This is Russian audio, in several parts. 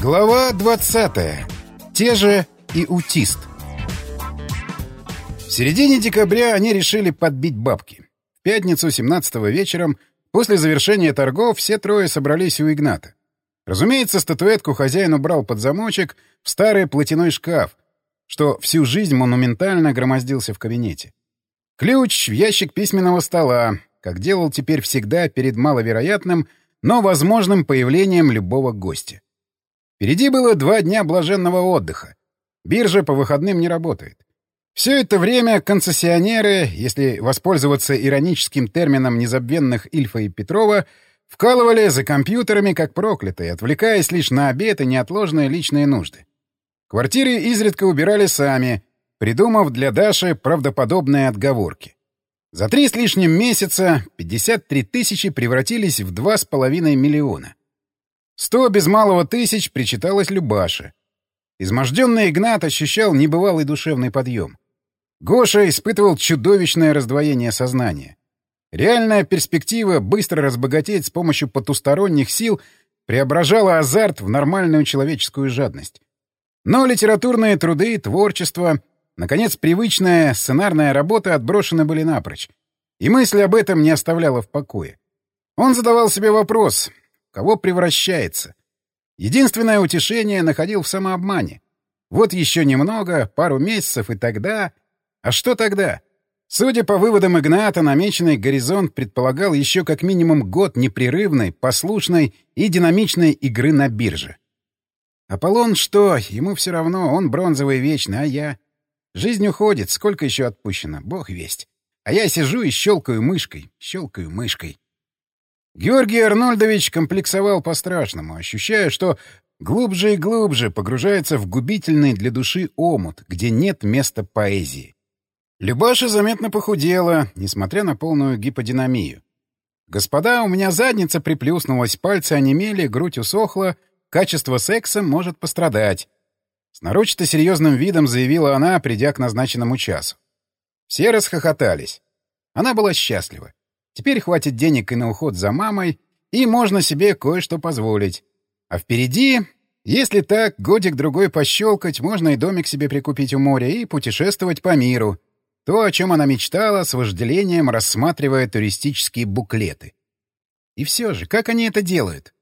Глава 20. Те же и утист. В середине декабря они решили подбить бабки. В пятницу 17 вечером, после завершения торгов, все трое собрались у Игната. Разумеется, статуэтку хозяин убрал под замочек в старый платяной шкаф, что всю жизнь монументально громоздился в кабинете. Ключ в ящик письменного стола, как делал теперь всегда перед маловероятным, но возможным появлением любого гостя. Впереди было два дня блаженного отдыха. Биржа по выходным не работает. Все это время концессионеры, если воспользоваться ироническим термином незабвенных Ильфа и Петрова, вкалывали за компьютерами как проклятые, отвлекаясь лишь на обед и неотложные личные нужды. Квартиры изредка убирали сами, придумав для Даши правдоподобные отговорки. За три с лишним месяца 53 тысячи превратились в 2,5 миллиона. Сто без малого тысяч причиталось Любаше. Изможденный Игнат ощущал небывалый душевный подъем. Гоша испытывал чудовищное раздвоение сознания. Реальная перспектива быстро разбогатеть с помощью потусторонних сил преображала азарт в нормальную человеческую жадность. Но литературные труды, творчество, наконец, привычная сценарная работа отброшены были напрочь. И мысль об этом не оставляла в покое. Он задавал себе вопрос, кого превращается. Единственное утешение находил в самообмане. Вот еще немного, пару месяцев, и тогда... А что тогда? Судя по выводам Игната, намеченный горизонт предполагал еще как минимум год непрерывной, послушной и динамичной игры на бирже. Аполлон что? Ему все равно, он бронзовый вечный, а я... Жизнь уходит, сколько еще отпущено, бог весть. А я сижу и щелкаю мышкой, щелкаю мышкой. Георгий Арнольдович комплексовал по-страшному, ощущая, что глубже и глубже погружается в губительный для души омут, где нет места поэзии. Любаша заметно похудела, несмотря на полную гиподинамию. «Господа, у меня задница приплюснулась, пальцы онемели, грудь усохла, качество секса может пострадать». С нарочито серьезным видом заявила она, придя к назначенному часу. Все расхохотались. Она была счастлива. Теперь хватит денег и на уход за мамой, и можно себе кое-что позволить. А впереди, если так, годик-другой пощелкать, можно и домик себе прикупить у моря и путешествовать по миру. То, о чем она мечтала, с вожделением рассматривая туристические буклеты. И все же, как они это делают?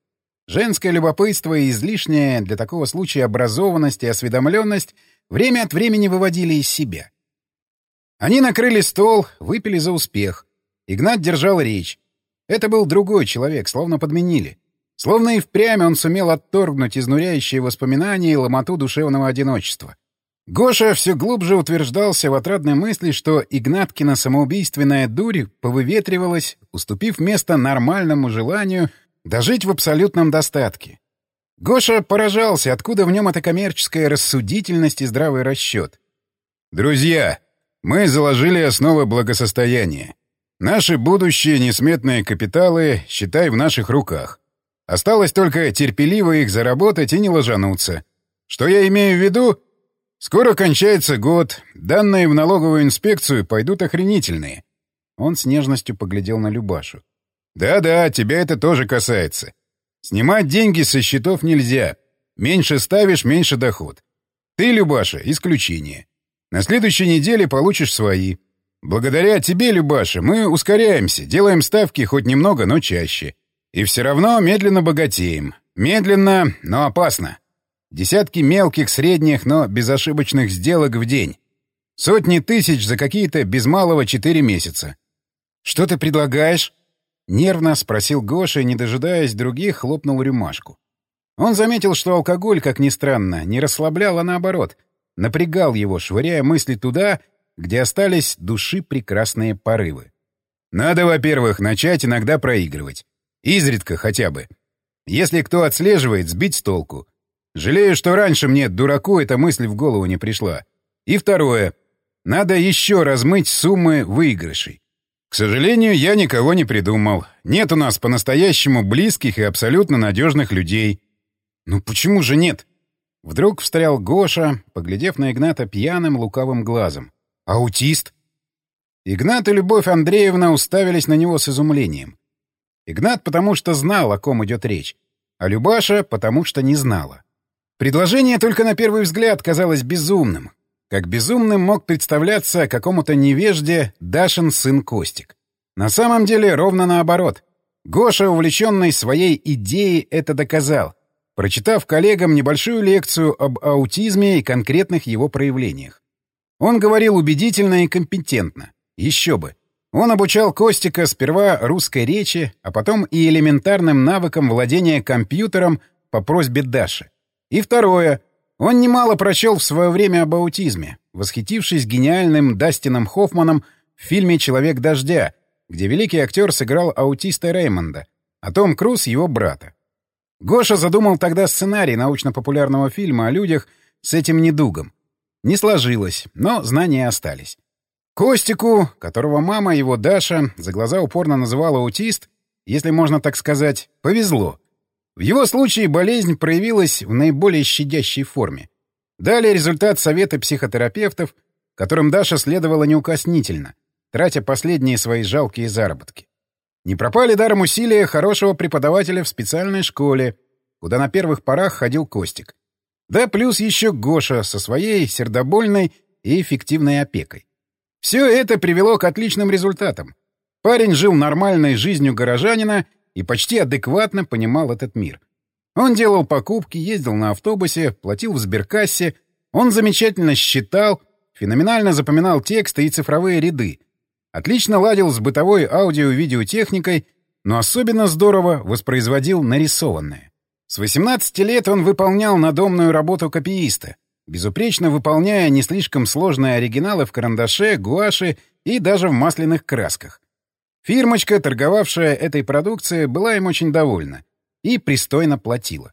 Женское любопытство и излишняя для такого случая образованность и осведомленность время от времени выводили из себя. Они накрыли стол, выпили за успех. Игнат держал речь. Это был другой человек, словно подменили. Словно и впрямь он сумел отторгнуть изнуряющие воспоминания и ломоту душевного одиночества. Гоша все глубже утверждался в отрадной мысли, что Игнаткина самоубийственная дурь повыветривалась, уступив место нормальному желанию дожить в абсолютном достатке. Гоша поражался, откуда в нем эта коммерческая рассудительность и здравый расчет. «Друзья, мы заложили основы благосостояния. Наши будущие несметные капиталы, считай, в наших руках. Осталось только терпеливо их заработать и не ложануться. Что я имею в виду? Скоро кончается год, данные в налоговую инспекцию пойдут охренительные. Он с нежностью поглядел на Любашу. «Да-да, тебя это тоже касается. Снимать деньги со счетов нельзя. Меньше ставишь — меньше доход. Ты, Любаша, исключение. На следующей неделе получишь свои. Благодаря тебе, Любаша, мы ускоряемся, делаем ставки хоть немного, но чаще. И все равно медленно богатеем. Медленно, но опасно. Десятки мелких, средних, но безошибочных сделок в день. Сотни тысяч за какие-то без малого четыре месяца. «Что ты предлагаешь?» — нервно спросил Гоша не дожидаясь других, хлопнул рюмашку. Он заметил, что алкоголь, как ни странно, не расслаблял, а наоборот, напрягал его, швыряя мысли туда, где остались души прекрасные порывы. Надо, во-первых, начать иногда проигрывать. Изредка хотя бы. Если кто отслеживает, сбить с толку. Жалею, что раньше мне, дураку, эта мысль в голову не пришла. И второе. Надо еще размыть суммы выигрышей. К сожалению, я никого не придумал. Нет у нас по-настоящему близких и абсолютно надежных людей. Ну почему же нет? Вдруг встрял Гоша, поглядев на Игната пьяным лукавым глазом. Аутист? Игнат и Любовь Андреевна уставились на него с изумлением. Игнат потому что знал, о ком идет речь, а Любаша потому что не знала. Предложение только на первый взгляд казалось безумным. Как безумным мог представляться какому-то невежде Дашин сын Костик. На самом деле ровно наоборот. Гоша, увлеченный своей идеей, это доказал, прочитав коллегам небольшую лекцию об аутизме и конкретных его проявлениях. Он говорил убедительно и компетентно. Еще бы. Он обучал Костика сперва русской речи, а потом и элементарным навыкам владения компьютером по просьбе Даши. И второе. Он немало прочел в свое время об аутизме, восхитившись гениальным Дастином Хоффманом в фильме «Человек дождя», где великий актер сыграл аутиста Реймонда, а Том Круз — его брата. Гоша задумал тогда сценарий научно-популярного фильма о людях с этим недугом. Не сложилось, но знания остались. Костику, которого мама его Даша за глаза упорно называла аутист, если можно так сказать, повезло. В его случае болезнь проявилась в наиболее щадящей форме. Далее результат совета психотерапевтов, которым Даша следовала неукоснительно, тратя последние свои жалкие заработки. Не пропали даром усилия хорошего преподавателя в специальной школе, куда на первых порах ходил Костик. Да плюс еще Гоша со своей сердобольной и эффективной опекой. Все это привело к отличным результатам. Парень жил нормальной жизнью горожанина и почти адекватно понимал этот мир. Он делал покупки, ездил на автобусе, платил в сберкассе, он замечательно считал, феноменально запоминал тексты и цифровые ряды, отлично ладил с бытовой аудио-видеотехникой, но особенно здорово воспроизводил нарисованное. С 18 лет он выполнял надомную работу копииста, безупречно выполняя не слишком сложные оригиналы в карандаше, гуаше и даже в масляных красках. Фирмочка, торговавшая этой продукцией, была им очень довольна и пристойно платила.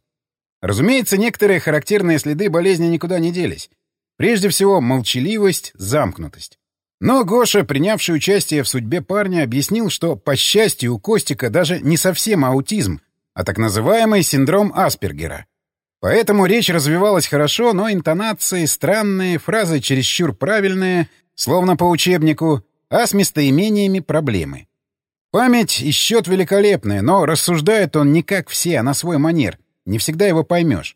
Разумеется, некоторые характерные следы болезни никуда не делись. Прежде всего, молчаливость, замкнутость. Но Гоша, принявший участие в судьбе парня, объяснил, что, по счастью, у Костика даже не совсем аутизм, а так называемый синдром Аспергера. Поэтому речь развивалась хорошо, но интонации странные, фразы чересчур правильные, словно по учебнику, а с местоимениями проблемы. Память и счет великолепные, но рассуждает он не как все, а на свой манер. Не всегда его поймешь.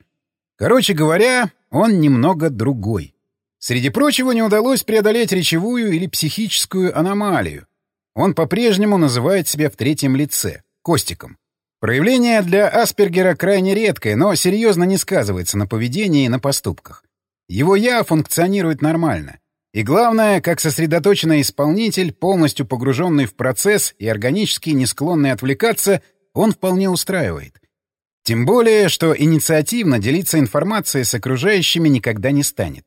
Короче говоря, он немного другой. Среди прочего, не удалось преодолеть речевую или психическую аномалию. Он по-прежнему называет себя в третьем лице — Костиком. Проявление для Аспергера крайне редкое, но серьезно не сказывается на поведении и на поступках. Его «я» функционирует нормально. И главное, как сосредоточенный исполнитель, полностью погруженный в процесс и органически не склонный отвлекаться, он вполне устраивает. Тем более, что инициативно делиться информацией с окружающими никогда не станет.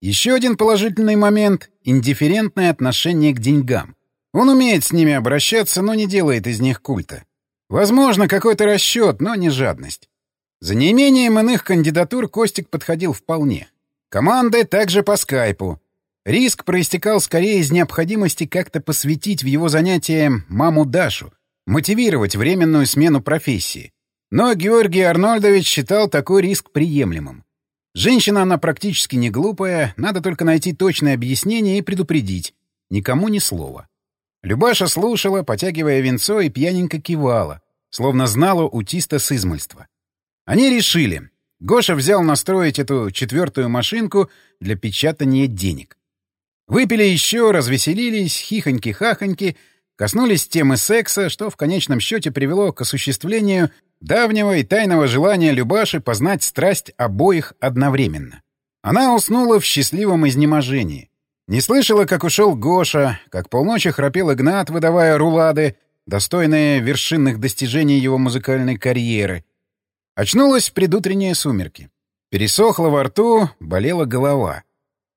Еще один положительный момент — индифферентное отношение к деньгам. Он умеет с ними обращаться, но не делает из них культа. Возможно, какой-то расчет, но не жадность. За неимением иных кандидатур Костик подходил вполне. Команды также по скайпу. Риск проистекал скорее из необходимости как-то посвятить в его занятия маму Дашу, мотивировать временную смену профессии. Но Георгий Арнольдович считал такой риск приемлемым. Женщина она практически не глупая, надо только найти точное объяснение и предупредить. Никому ни слова. Любаша слушала, потягивая венцо, и пьяненько кивала, словно знала утиста с измольства. Они решили. Гоша взял настроить эту четвертую машинку для печатания денег. Выпили еще, развеселились, хихоньки-хахоньки, коснулись темы секса, что в конечном счете привело к осуществлению давнего и тайного желания Любаши познать страсть обоих одновременно. Она уснула в счастливом изнеможении. Не слышала, как ушел Гоша, как полночи храпел Игнат, выдавая рулады, достойные вершинных достижений его музыкальной карьеры. Очнулась в предутренние сумерки. Пересохла во рту, болела голова.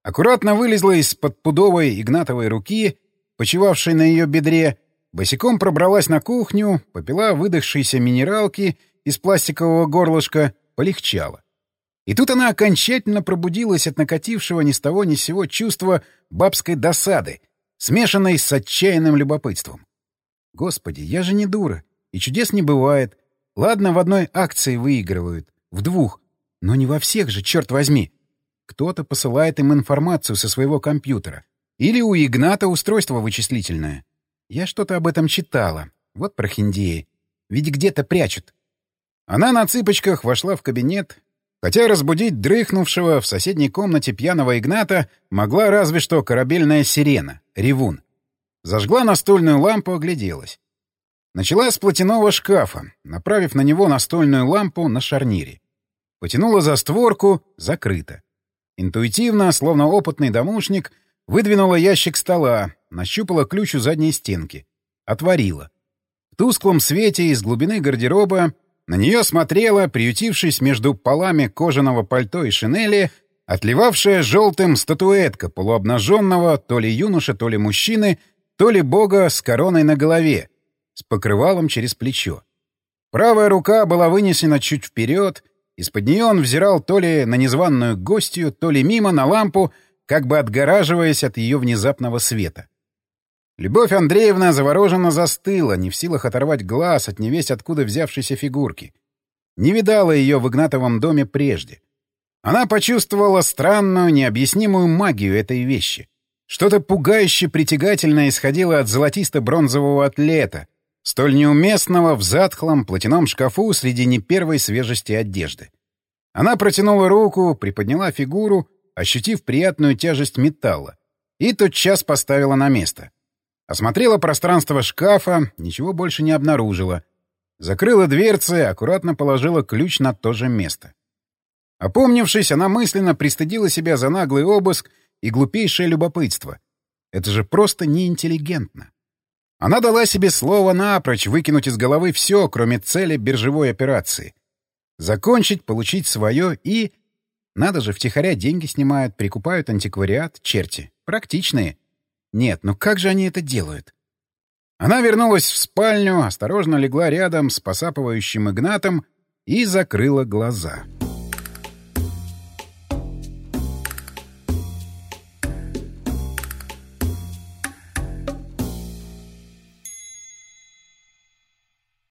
Аккуратно вылезла из-под пудовой Игнатовой руки, почивавшей на ее бедре, босиком пробралась на кухню, попила выдохшиеся минералки из пластикового горлышка, полегчало. И тут она окончательно пробудилась от накатившего ни с того ни с сего чувства бабской досады, смешанной с отчаянным любопытством. Господи, я же не дура, и чудес не бывает. Ладно, в одной акции выигрывают, в двух, но не во всех же, черт возьми. Кто-то посылает им информацию со своего компьютера. Или у Игната устройство вычислительное. Я что-то об этом читала. Вот про прохиндеи. Ведь где-то прячут. Она на цыпочках вошла в кабинет, Хотя разбудить дрыхнувшего в соседней комнате пьяного Игната могла разве что корабельная сирена, ревун. Зажгла настольную лампу, огляделась. Начала с платяного шкафа, направив на него настольную лампу на шарнире. Потянула за створку — закрыто. Интуитивно, словно опытный домушник, выдвинула ящик стола, нащупала ключ у задней стенки. Отворила. В тусклом свете из глубины гардероба на нее смотрела, приютившись между полами кожаного пальто и шинели, отливавшая желтым статуэтка полуобнаженного то ли юноша, то ли мужчины, то ли бога с короной на голове, с покрывалом через плечо. Правая рука была вынесена чуть вперед, из-под нее он взирал то ли на незваную гостью, то ли мимо на лампу, как бы отгораживаясь от ее внезапного света. Любовь Андреевна завороженно застыла, не в силах оторвать глаз от невесть откуда взявшейся фигурки. Не видала ее в Игнатовом доме прежде. Она почувствовала странную, необъяснимую магию этой вещи. Что-то пугающе притягательное исходило от золотисто-бронзового атлета, столь неуместного в затхлом платяном шкафу среди не первой свежести одежды. Она протянула руку, приподняла фигуру, ощутив приятную тяжесть металла, и тотчас поставила на место. Осмотрела пространство шкафа, ничего больше не обнаружила. Закрыла дверцы, аккуратно положила ключ на то же место. Опомнившись, она мысленно пристыдила себя за наглый обыск и глупейшее любопытство. Это же просто неинтеллигентно. Она дала себе слово напрочь выкинуть из головы все, кроме цели биржевой операции. Закончить, получить свое и... Надо же, втихаря деньги снимают, прикупают антиквариат, черти. Практичные. Нет, ну как же они это делают? Она вернулась в спальню, осторожно легла рядом с посапывающим Игнатом и закрыла глаза.